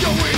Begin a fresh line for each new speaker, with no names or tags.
your will.